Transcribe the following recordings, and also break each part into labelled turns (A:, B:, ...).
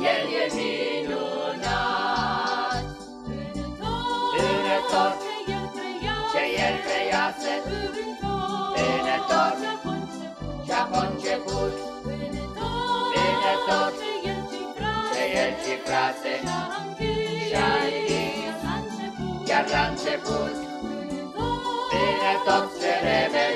A: El e
B: minunat. Tânător,
A: ce El crease, tânător, ce-a conceput, tânător, ce El cifrase, și-a închis, chiar la
B: început, tânător, ce
A: revelație,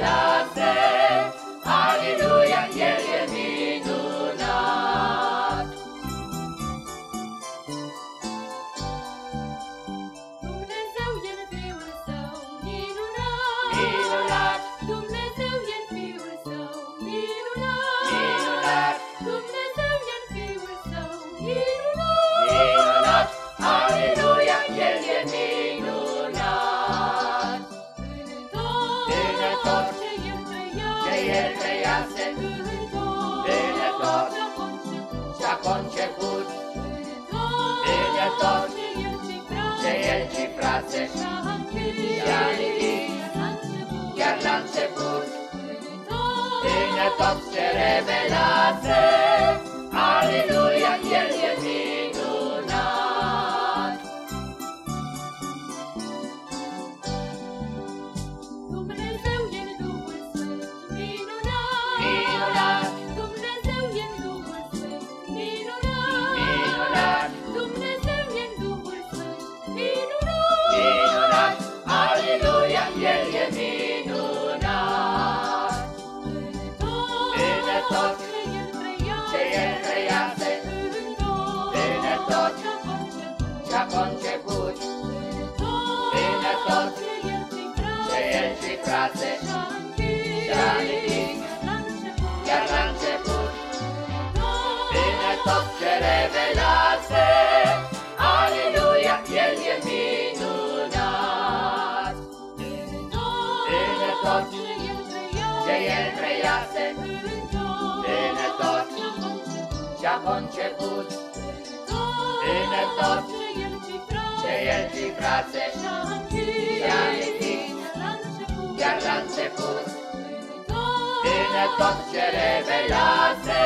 A: El trăiase,
B: Bine tot
A: ce-a conceput,
B: Bine tot
A: ce El și frate.
B: Și-a
A: și-a închis chiar la început. Bine tot ce revelase, Aleluia, El și frate
B: și-a închis
A: chiar la început. Bine tot ce revelase, Aleluia, El e minunat. Bine tot ce El trăiase, Bine tot ce-a conceput, Bine tot ce El și frate și-a tot ce revelase,